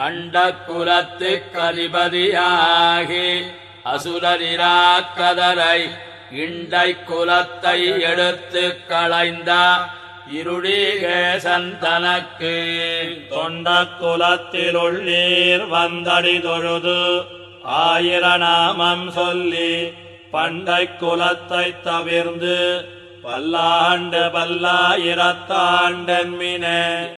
அண்ட குலத்து கதிபதியாகி அசுரரிராக்கதரை இண்டை குலத்தை எடுத்து களைந்த இருடிகேசன் தனக்கு தொண்ட குலத்திலுள்ளீர் வந்தடி தொழுது ஆயிரநாமம் சொல்லி பண்டை குலத்தை தவிர்ந்து பல்லாண்டு பல்லாயிரத்தாண்டன்மினே.